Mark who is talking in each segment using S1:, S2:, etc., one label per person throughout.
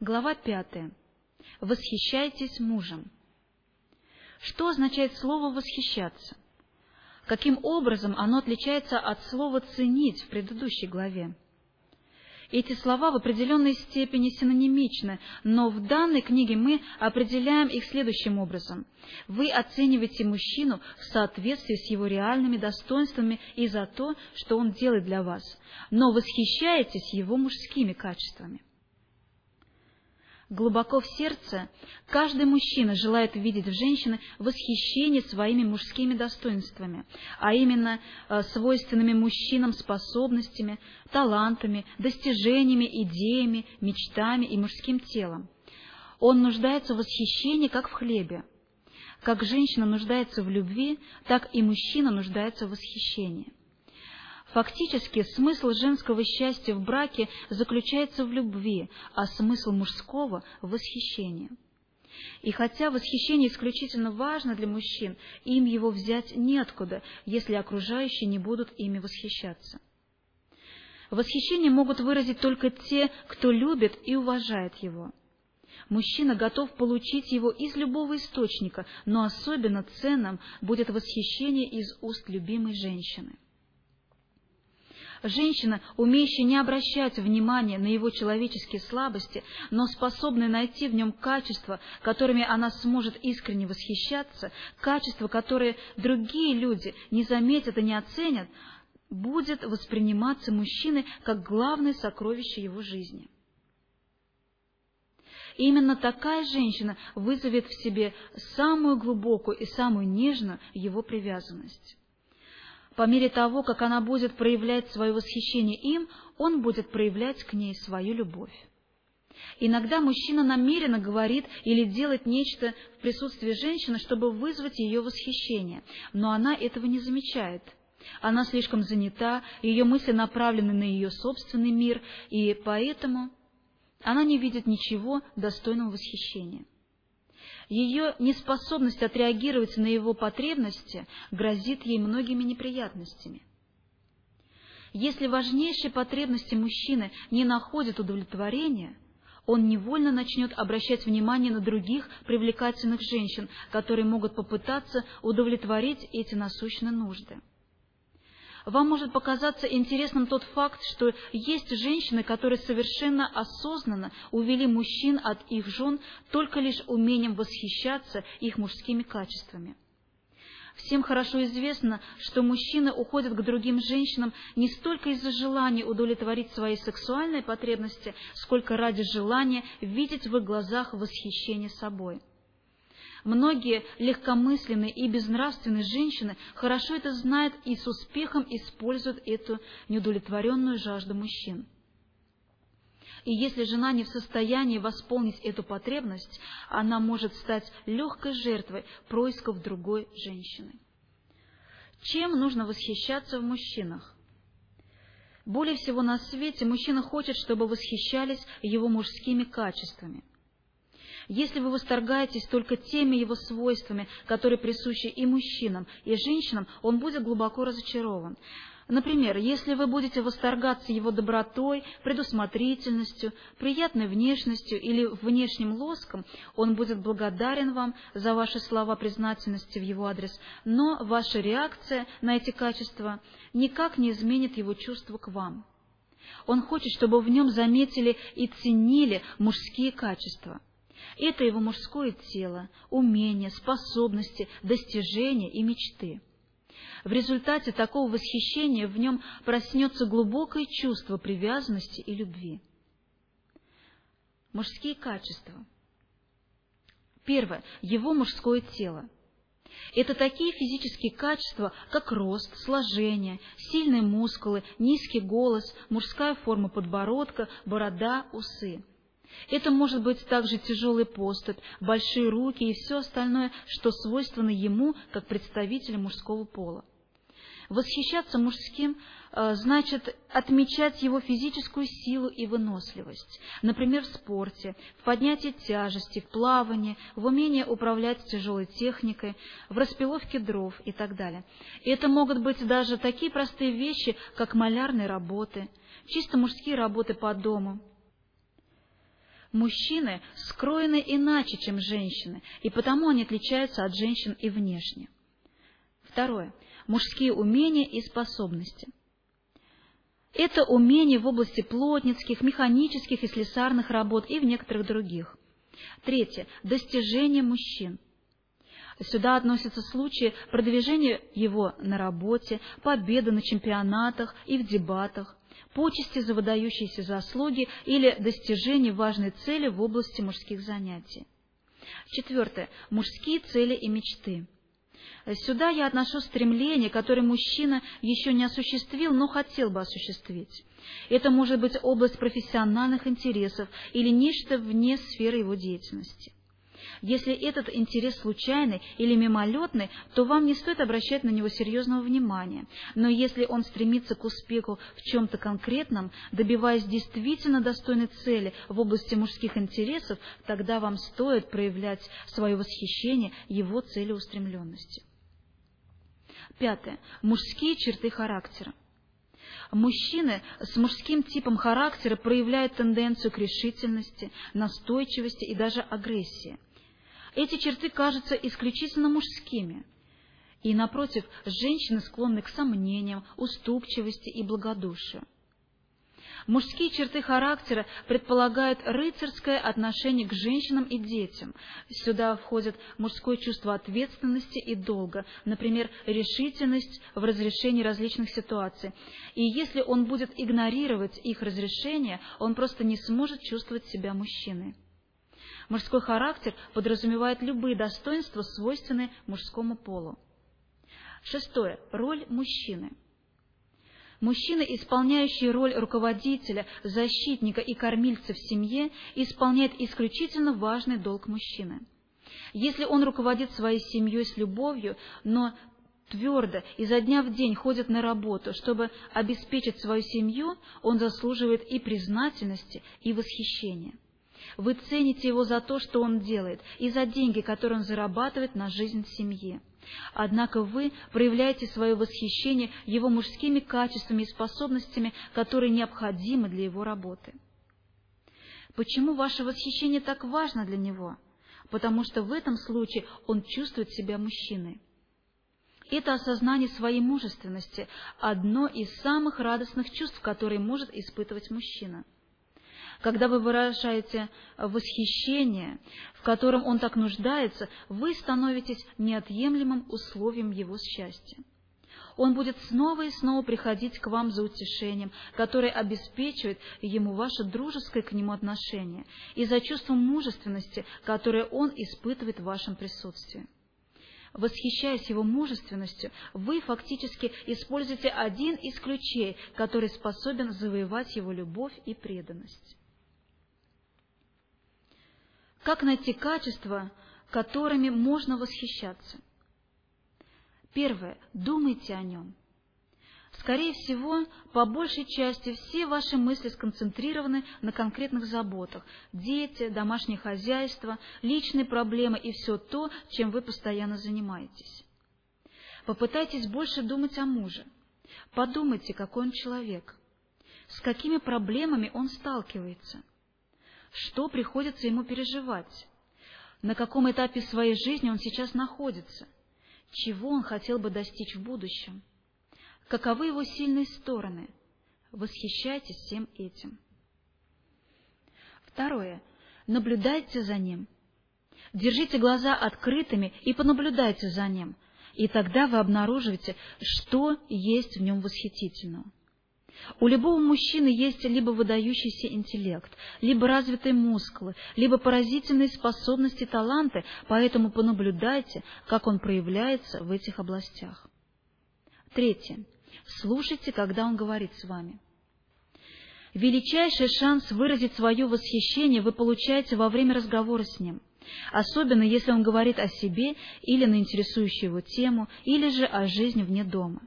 S1: Глава пятая. Восхищайтесь мужем. Что означает слово «восхищаться»? Каким образом оно отличается от слова «ценить» в предыдущей главе? Эти слова в определенной степени синонимичны, но в данной книге мы определяем их следующим образом. Вы оцениваете мужчину в соответствии с его реальными достоинствами и за то, что он делает для вас, но восхищаетесь его мужскими качествами. Глубоко в сердце каждый мужчина желает видеть в женщине восхищение своими мужскими достоинствами, а именно э, свойственными мужчинам способностями, талантами, достижениями, идеями, мечтами и мужским телом. Он нуждается в восхищении, как в хлебе. Как женщина нуждается в любви, так и мужчина нуждается в восхищении. Фактически смысл женского счастья в браке заключается в любви, а смысл мужского – в восхищении. И хотя восхищение исключительно важно для мужчин, им его взять неоткуда, если окружающие не будут ими восхищаться. Восхищение могут выразить только те, кто любит и уважает его. Мужчина готов получить его из любого источника, но особенно ценным будет восхищение из уст любимой женщины. Женщина, умеющая не обращать внимания на его человеческие слабости, но способная найти в нем качества, которыми она сможет искренне восхищаться, качества, которые другие люди не заметят и не оценят, будет восприниматься мужчиной как главное сокровище его жизни. Именно такая женщина вызовет в себе самую глубокую и самую нежную его привязанность. По мере того, как она будет проявлять свое восхищение им, он будет проявлять к ней свою любовь. Иногда мужчина намеренно говорит или делает нечто в присутствии женщины, чтобы вызвать ее восхищение, но она этого не замечает. Она слишком занята, ее мысли направлены на ее собственный мир, и поэтому она не видит ничего достойного восхищения. Ее неспособность отреагировать на его потребности грозит ей многими неприятностями. Если важнейшие потребности мужчины не находят удовлетворения, он невольно начнет обращать внимание на других привлекательных женщин, которые могут попытаться удовлетворить эти насущные нужды. Вам может показаться интересным тот факт, что есть женщины, которые совершенно осознанно увели мужчин от их жен только лишь умением восхищаться их мужскими качествами. Всем хорошо известно, что мужчины уходят к другим женщинам не столько из-за желания удовлетворить свои сексуальные потребности, сколько ради желания видеть в их глазах восхищение собой. Многие легкомысленные и безнравственные женщины хорошо это знают и с успехом используют эту неудовлетворенную жажду мужчин. И если жена не в состоянии восполнить эту потребность, она может стать легкой жертвой происков другой женщины. Чем нужно восхищаться в мужчинах? Более всего на свете мужчина хочет, чтобы восхищались его мужскими качествами – если вы восторгаетесь только теми его свойствами, которые присущи и мужчинам, и женщинам, он будет глубоко разочарован. Например, если вы будете восторгаться его добротой, предусмотрительностью, приятной внешностью или внешним лоском, он будет благодарен вам за ваши слова признательности в его адрес, но ваша реакция на эти качества никак не изменит его чувства к вам. Он хочет, чтобы в нем заметили и ценили мужские качества. Это его мужское тело, умения, способности, достижения и мечты. В результате такого восхищения в нем проснется глубокое чувство привязанности и любви. Мужские качества. Первое. Его мужское тело. Это такие физические качества, как рост, сложение, сильные мускулы, низкий голос, мужская форма подбородка, борода, усы. Это может быть также тяжелый поступь, большие руки и все остальное, что свойственно ему, как представителю мужского пола. Восхищаться мужским э, значит отмечать его физическую силу и выносливость, например, в спорте, в поднятии тяжести, в плавании, в умении управлять тяжелой техникой, в распиловке дров и так далее. И это могут быть даже такие простые вещи, как малярные работы, чисто мужские работы по дому, Мужчины скроены иначе, чем женщины, и потому они отличаются от женщин и внешне. Второе. Мужские умения и способности. Это умения в области плотницких, механических и слесарных работ и в некоторых других. Третье. Достижения мужчин. Сюда относятся случаи продвижения его на работе, победы на чемпионатах и в дебатах, почести за выдающиеся заслуги или достижение важной цели в области мужских занятий. Четвертое. Мужские цели и мечты. Сюда я отношу стремление, которое мужчина еще не осуществил, но хотел бы осуществить. Это может быть область профессиональных интересов или нечто вне сферы его деятельности. Если этот интерес случайный или мимолетный, то вам не стоит обращать на него серьезного внимания. Но если он стремится к успеху в чем-то конкретном, добиваясь действительно достойной цели в области мужских интересов, тогда вам стоит проявлять свое восхищение его целеустремленностью. Пятое. Мужские черты характера. Мужчины с мужским типом характера проявляют тенденцию к решительности, настойчивости и даже агрессии. Эти черты кажутся исключительно мужскими. И, напротив, женщины склонны к сомнениям, уступчивости и благодушию. Мужские черты характера предполагают рыцарское отношение к женщинам и детям. Сюда входят мужское чувство ответственности и долга, например, решительность в разрешении различных ситуаций. И если он будет игнорировать их разрешение, он просто не сможет чувствовать себя мужчиной. Мужской характер подразумевает любые достоинства, свойственные мужскому полу. Шестое. Роль мужчины. Мужчина, исполняющий роль руководителя, защитника и кормильца в семье, исполняет исключительно важный долг мужчины. Если он руководит своей семьей с любовью, но твердо изо дня в день ходит на работу, чтобы обеспечить свою семью, он заслуживает и признательности, и восхищения. Вы цените его за то, что он делает, и за деньги, которые он зарабатывает на жизнь в семье. Однако вы проявляете свое восхищение его мужскими качествами и способностями, которые необходимы для его работы. Почему ваше восхищение так важно для него? Потому что в этом случае он чувствует себя мужчиной. Это осознание своей мужественности – одно из самых радостных чувств, которые может испытывать мужчина – когда вы выражаете восхищение, в котором он так нуждается, вы становитесь неотъемлемым условием его счастья. Он будет снова и снова приходить к вам за утешением, которое обеспечивает ему ваше дружеское к нему отношение, и за чувством мужественности, которое он испытывает в вашем присутствии. Восхищаясь его мужественностью, вы фактически используете один из ключей, который способен завоевать его любовь и преданность. Как найти качества, которыми можно восхищаться? Первое. Думайте о нем. Скорее всего, по большей части все ваши мысли сконцентрированы на конкретных заботах – дети, домашнее хозяйство, личные проблемы и все то, чем вы постоянно занимаетесь. Попытайтесь больше думать о муже. Подумайте, какой он человек, с какими проблемами он сталкивается – что приходится ему переживать, на каком этапе своей жизни он сейчас находится, чего он хотел бы достичь в будущем, каковы его сильные стороны. Восхищайтесь всем этим. Второе. Наблюдайте за ним. Держите глаза открытыми и понаблюдайте за ним, и тогда вы обнаружите, что есть в нем восхитительного. У любого мужчины есть либо выдающийся интеллект, либо развитые мускулы, либо поразительные способности и таланты, поэтому понаблюдайте, как он проявляется в этих областях. Третье. Слушайте, когда он говорит с вами. Величайший шанс выразить свое восхищение вы получаете во время разговора с ним, особенно если он говорит о себе или на интересующую его тему, или же о жизни вне дома.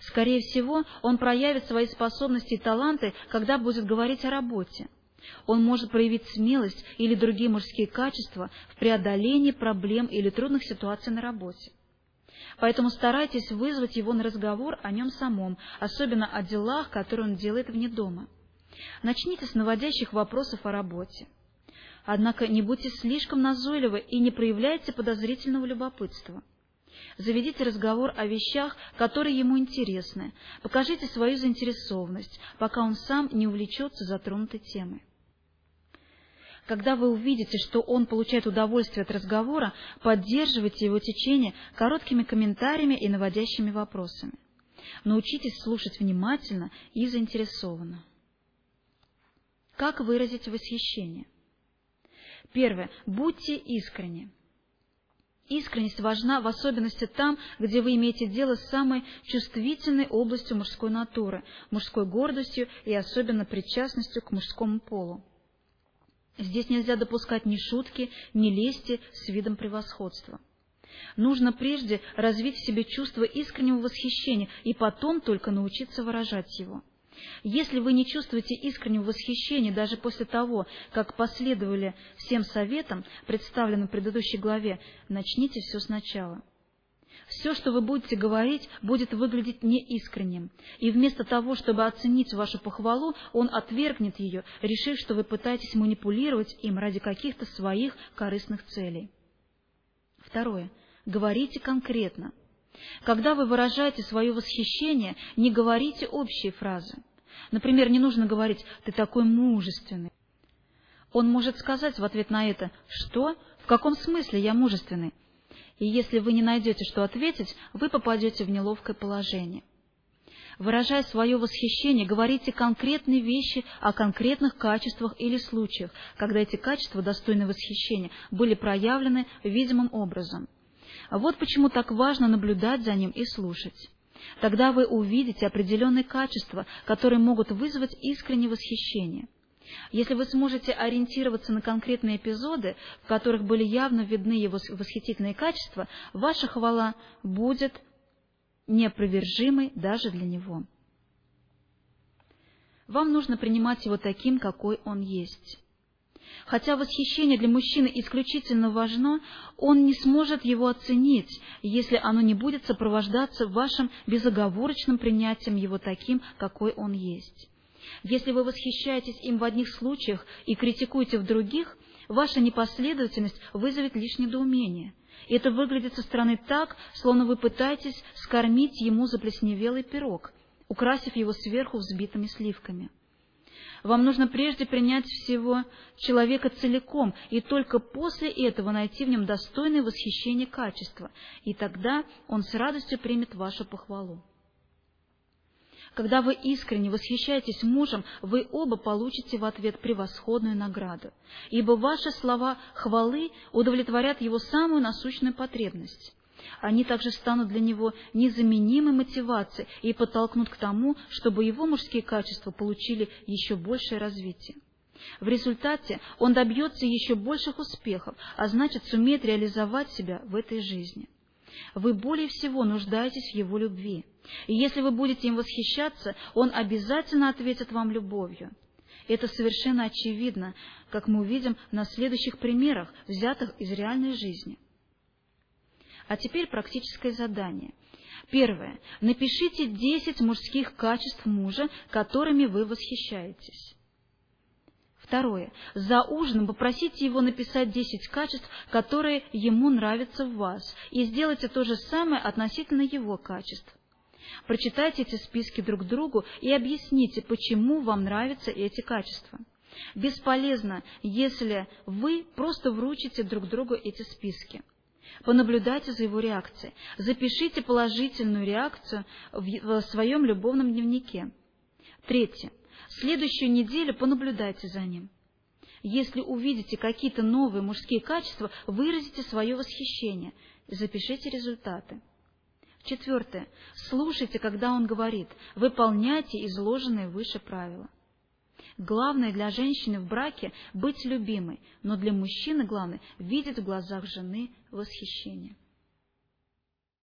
S1: Скорее всего, он проявит свои способности и таланты, когда будет говорить о работе. Он может проявить смелость или другие мужские качества в преодолении проблем или трудных ситуаций на работе. Поэтому старайтесь вызвать его на разговор о нем самом, особенно о делах, которые он делает вне дома. Начните с наводящих вопросов о работе. Однако не будьте слишком назойливы и не проявляйте подозрительного любопытства. Заведите разговор о вещах, которые ему интересны. Покажите свою заинтересованность, пока он сам не увлечется затронутой темой. Когда вы увидите, что он получает удовольствие от разговора, поддерживайте его течение короткими комментариями и наводящими вопросами. Научитесь слушать внимательно и заинтересованно. Как выразить восхищение? Первое. Будьте искренни. Искренность важна в особенности там, где вы имеете дело с самой чувствительной областью мужской натуры, мужской гордостью и особенно причастностью к мужскому полу. Здесь нельзя допускать ни шутки, ни лести с видом превосходства. Нужно прежде развить в себе чувство искреннего восхищения и потом только научиться выражать его. Если вы не чувствуете искреннего восхищения даже после того, как последовали всем советам, представленным в предыдущей главе, начните все сначала. Все, что вы будете говорить, будет выглядеть неискренним, и вместо того, чтобы оценить вашу похвалу, он отвергнет ее, решив, что вы пытаетесь манипулировать им ради каких-то своих корыстных целей. Второе. Говорите конкретно. Когда вы выражаете свое восхищение, не говорите общие фразы. Например, не нужно говорить «ты такой мужественный». Он может сказать в ответ на это «что? В каком смысле я мужественный?» И если вы не найдете, что ответить, вы попадете в неловкое положение. Выражая свое восхищение, говорите конкретные вещи о конкретных качествах или случаях, когда эти качества, достойные восхищения, были проявлены видимым образом. Вот почему так важно наблюдать за ним и слушать. Тогда вы увидите определенные качества, которые могут вызвать искреннее восхищение. Если вы сможете ориентироваться на конкретные эпизоды, в которых были явно видны его восхитительные качества, ваша хвала будет неопровержимой даже для него. Вам нужно принимать его таким, какой он есть. Хотя восхищение для мужчины исключительно важно, он не сможет его оценить, если оно не будет сопровождаться вашим безоговорочным принятием его таким, какой он есть. Если вы восхищаетесь им в одних случаях и критикуете в других, ваша непоследовательность вызовет лишь недоумение. Это выглядит со стороны так, словно вы пытаетесь скормить ему заплесневелый пирог, украсив его сверху взбитыми сливками. Вам нужно прежде принять всего человека целиком, и только после этого найти в нем достойное восхищение качества, и тогда он с радостью примет вашу похвалу. Когда вы искренне восхищаетесь мужем, вы оба получите в ответ превосходную награду, ибо ваши слова хвалы удовлетворят его самую насущную потребность. Они также станут для него незаменимой мотивацией и подтолкнут к тому, чтобы его мужские качества получили еще большее развитие. В результате он добьется еще больших успехов, а значит сумеет реализовать себя в этой жизни. Вы более всего нуждаетесь в его любви. И если вы будете им восхищаться, он обязательно ответит вам любовью. Это совершенно очевидно, как мы увидим на следующих примерах, взятых из реальной жизни. А теперь практическое задание. Первое. Напишите 10 мужских качеств мужа, которыми вы восхищаетесь. Второе. За ужином попросите его написать 10 качеств, которые ему нравятся в вас, и сделайте то же самое относительно его качеств. Прочитайте эти списки друг другу и объясните, почему вам нравятся эти качества. Бесполезно, если вы просто вручите друг другу эти списки. Понаблюдайте за его реакцией. Запишите положительную реакцию в своем любовном дневнике. Третье. Следующую неделю понаблюдайте за ним. Если увидите какие-то новые мужские качества, выразите свое восхищение. Запишите результаты. Четвертое. Слушайте, когда он говорит. Выполняйте изложенные выше правила. Главное для женщины в браке – быть любимой, но для мужчины главное – видеть в глазах жены восхищение.